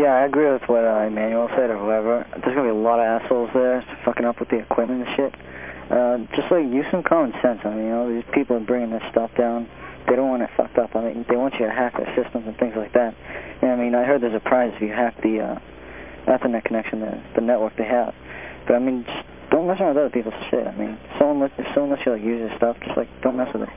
Yeah, I agree with what uh, Emmanuel said or whoever. There's going to be a lot of assholes there fucking up with the equipment and shit. Uh, just like use some common sense. I mean, you know, these people are bringing this stuff down. They don't want it fucked up. I mean, they want you to hack their systems and things like that. And I mean, I heard there's a prize if you hack the uh, Ethernet connection, the, the network they have. But I mean, just don't mess around with other people's shit. I mean, someone let, if someone lets you like use your stuff, just like don't mess with it.